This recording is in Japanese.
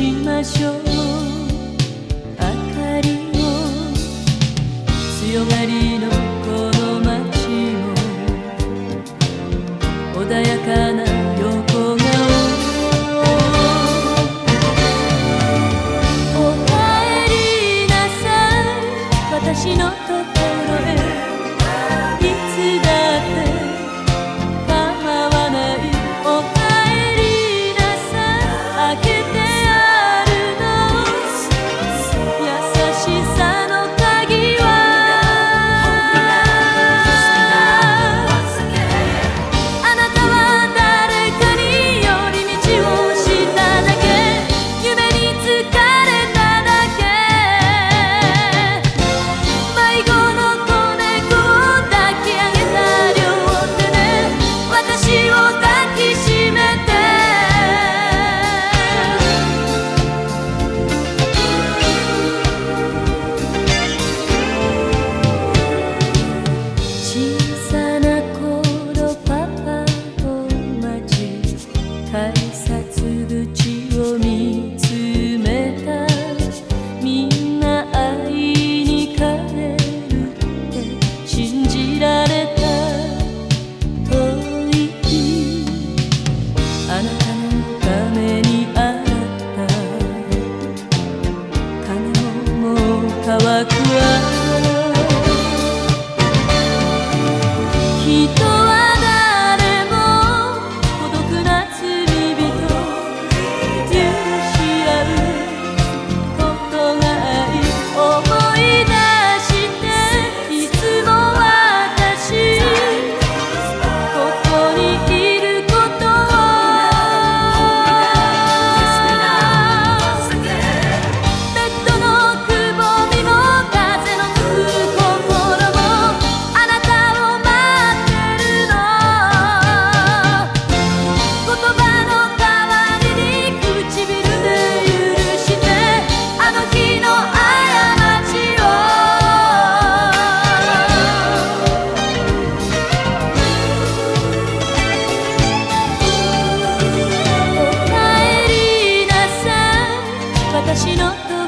しましょう。明かりを強がりの uzaklı 私の